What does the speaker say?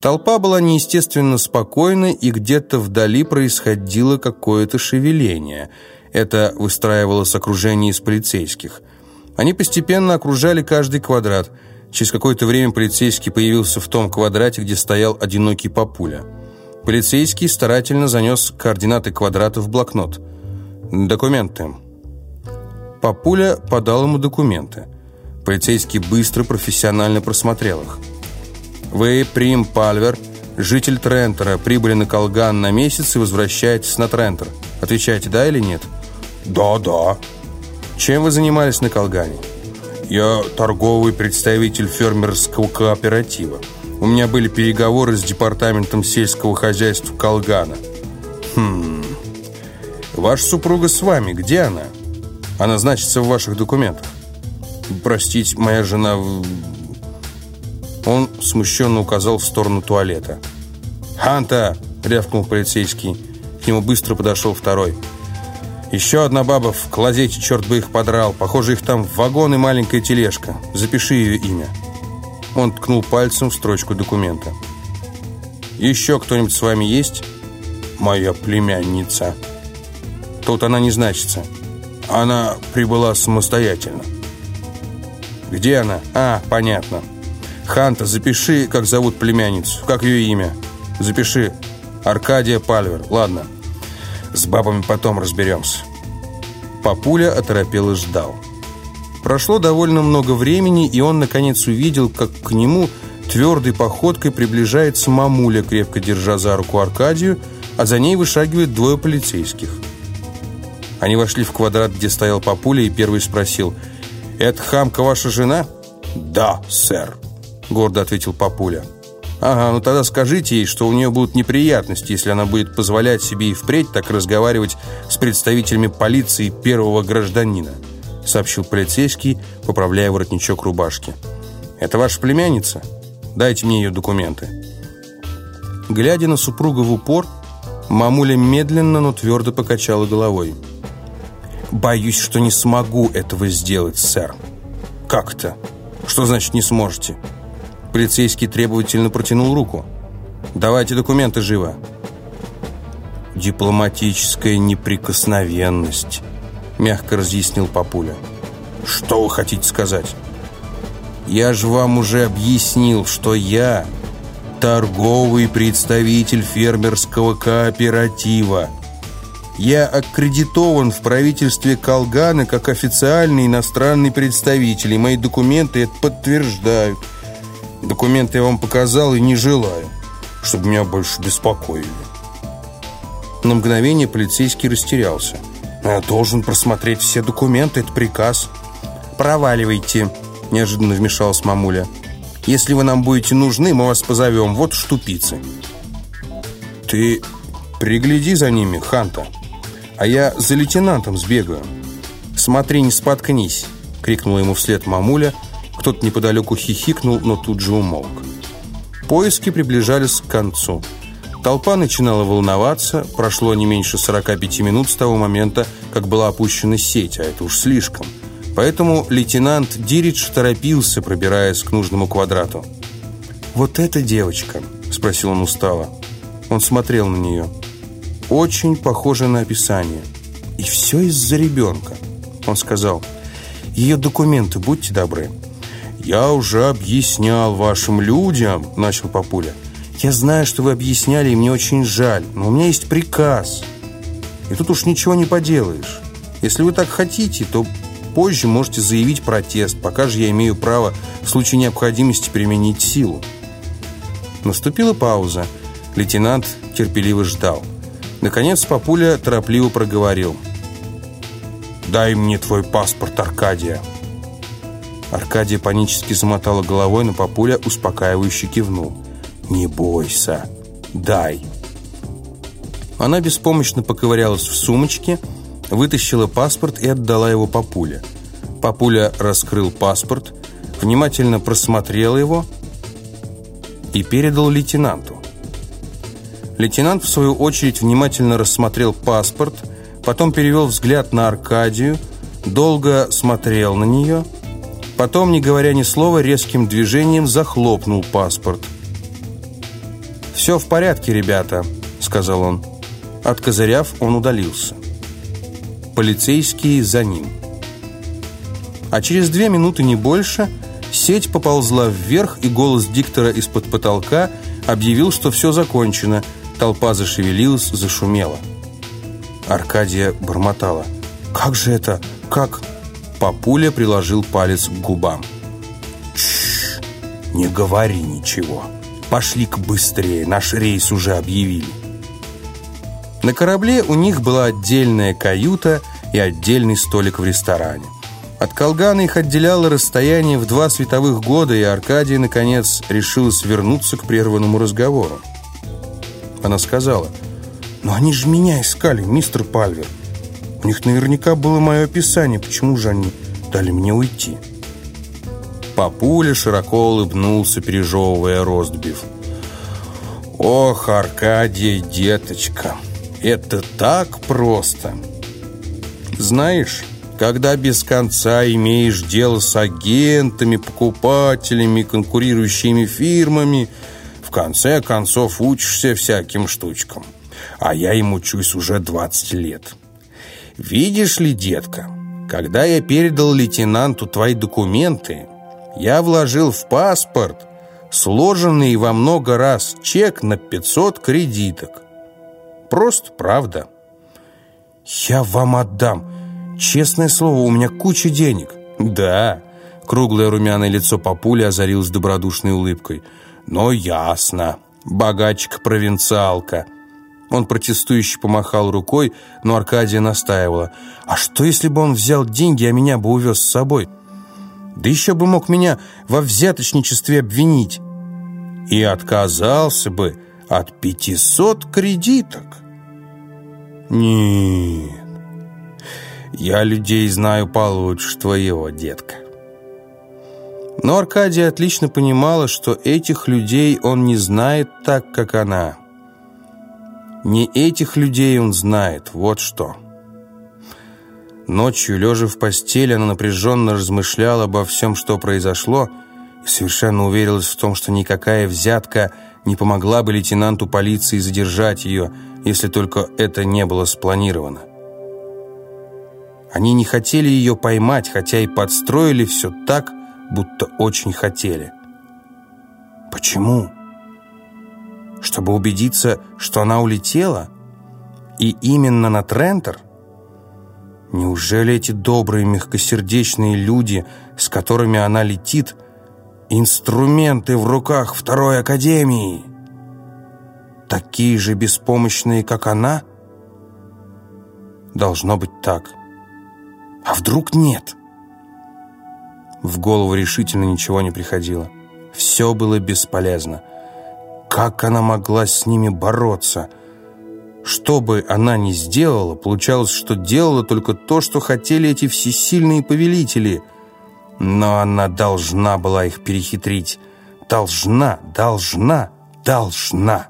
Толпа была неестественно спокойна, и где-то вдали происходило какое-то шевеление. Это выстраивалось окружение из полицейских. Они постепенно окружали каждый квадрат. Через какое-то время полицейский появился в том квадрате, где стоял одинокий папуля. Полицейский старательно занес координаты квадрата в блокнот. «Документы». Папуля подал ему документы. Полицейский быстро, профессионально просмотрел их. Вы, Прим Пальвер, житель Трентера, прибыли на Колган на месяц и возвращаетесь на Трентер. Отвечаете, да или нет? Да, да. Чем вы занимались на Колгане? Я торговый представитель фермерского кооператива. У меня были переговоры с департаментом сельского хозяйства Колгана. Хм. Ваша супруга с вами. Где она? Она значится в ваших документах. Простите, моя жена он смущенно указал в сторону туалета. «Ханта!» — рявкнул полицейский. К нему быстро подошел второй. «Еще одна баба в клозете, черт бы их подрал. Похоже, их там вагон и маленькая тележка. Запиши ее имя». Он ткнул пальцем в строчку документа. «Еще кто-нибудь с вами есть?» «Моя племянница». «Тут она не значится». «Она прибыла самостоятельно». «Где она?» «А, понятно». Ханта, запиши, как зовут племянницу. Как ее имя? Запиши. Аркадия Пальвер. Ладно. С бабами потом разберемся. Папуля оторопел и ждал. Прошло довольно много времени, и он, наконец, увидел, как к нему твердой походкой приближается мамуля, крепко держа за руку Аркадию, а за ней вышагивают двое полицейских. Они вошли в квадрат, где стоял Папуля, и первый спросил, «Это хамка ваша жена?» «Да, сэр». — гордо ответил папуля. «Ага, ну тогда скажите ей, что у нее будут неприятности, если она будет позволять себе и впредь так разговаривать с представителями полиции первого гражданина», сообщил полицейский, поправляя воротничок рубашки. «Это ваша племянница? Дайте мне ее документы». Глядя на супруга в упор, мамуля медленно, но твердо покачала головой. «Боюсь, что не смогу этого сделать, сэр». «Как-то? Что значит не сможете?» Полицейский требовательно протянул руку. «Давайте документы живо». «Дипломатическая неприкосновенность», — мягко разъяснил Папуля. «Что вы хотите сказать?» «Я же вам уже объяснил, что я торговый представитель фермерского кооператива. Я аккредитован в правительстве Колгана как официальный иностранный представитель, и мои документы это подтверждают». Документы я вам показал и не желаю, чтобы меня больше беспокоили. На мгновение полицейский растерялся. Я должен просмотреть все документы, это приказ. Проваливайте, неожиданно вмешалась мамуля. Если вы нам будете нужны, мы вас позовем. Вот штупицы. Ты пригляди за ними, Ханта. А я за лейтенантом сбегаю. Смотри, не споткнись, крикнула ему вслед мамуля, кто-то неподалеку хихикнул, но тут же умолк. Поиски приближались к концу. Толпа начинала волноваться. Прошло не меньше 45 минут с того момента, как была опущена сеть, а это уж слишком. Поэтому лейтенант Диридж торопился, пробираясь к нужному квадрату. «Вот эта девочка?» – спросил он устало. Он смотрел на нее. «Очень похоже на описание. И все из-за ребенка». Он сказал, «Ее документы, будьте добры». «Я уже объяснял вашим людям», — начал Папуля. «Я знаю, что вы объясняли, и мне очень жаль, но у меня есть приказ. И тут уж ничего не поделаешь. Если вы так хотите, то позже можете заявить протест, пока же я имею право в случае необходимости применить силу». Наступила пауза. Лейтенант терпеливо ждал. Наконец Папуля торопливо проговорил. «Дай мне твой паспорт, Аркадия». Аркадия панически замотала головой, но папуля успокаивающе кивнул. «Не бойся, дай». Она беспомощно поковырялась в сумочке, вытащила паспорт и отдала его папуле. Папуля раскрыл паспорт, внимательно просмотрел его и передал лейтенанту. Лейтенант, в свою очередь, внимательно рассмотрел паспорт, потом перевел взгляд на Аркадию, долго смотрел на нее – Потом, не говоря ни слова, резким движением захлопнул паспорт. «Все в порядке, ребята», — сказал он. Откозыряв, он удалился. Полицейские за ним. А через две минуты, не больше, сеть поползла вверх, и голос диктора из-под потолка объявил, что все закончено. Толпа зашевелилась, зашумела. Аркадия бормотала. «Как же это? Как?» Папуля приложил палец к губам. «Тш, не говори ничего. Пошли-ка быстрее, наш рейс уже объявили». На корабле у них была отдельная каюта и отдельный столик в ресторане. От Колгана их отделяло расстояние в два световых года, и Аркадий, наконец, решил свернуться к прерванному разговору. Она сказала, «Но они же меня искали, мистер Пальвер. У них наверняка было мое описание. Почему же они дали мне уйти?» Папуля широко улыбнулся, пережевывая ростбиф. «Ох, Аркадий, деточка, это так просто!» «Знаешь, когда без конца имеешь дело с агентами, покупателями, конкурирующими фирмами, в конце концов учишься всяким штучкам. А я им учусь уже 20 лет». «Видишь ли, детка, когда я передал лейтенанту твои документы, я вложил в паспорт сложенный во много раз чек на 500 кредиток. Просто правда». «Я вам отдам. Честное слово, у меня куча денег». «Да». Круглое румяное лицо папули озарилось добродушной улыбкой. «Но ясно. Богачка-провинциалка». Он протестующе помахал рукой, но Аркадия настаивала. «А что, если бы он взял деньги, а меня бы увез с собой? Да еще бы мог меня во взяточничестве обвинить. И отказался бы от пятисот кредиток». «Нет, я людей знаю получше твоего, детка». Но Аркадия отлично понимала, что этих людей он не знает так, как она – не этих людей он знает, вот что. Ночью, лежа в постели, она напряженно размышляла обо всем, что произошло, и совершенно уверилась в том, что никакая взятка не помогла бы лейтенанту полиции задержать ее, если только это не было спланировано. Они не хотели ее поймать, хотя и подстроили все так, будто очень хотели. Почему? Чтобы убедиться, что она улетела? И именно на Трентер? Неужели эти добрые, мягкосердечные люди, с которыми она летит, инструменты в руках Второй Академии? Такие же беспомощные, как она? Должно быть так. А вдруг нет? В голову решительно ничего не приходило. Все было бесполезно. Как она могла с ними бороться? Что бы она ни сделала, получалось, что делала только то, что хотели эти всесильные повелители. Но она должна была их перехитрить. Должна, должна, должна.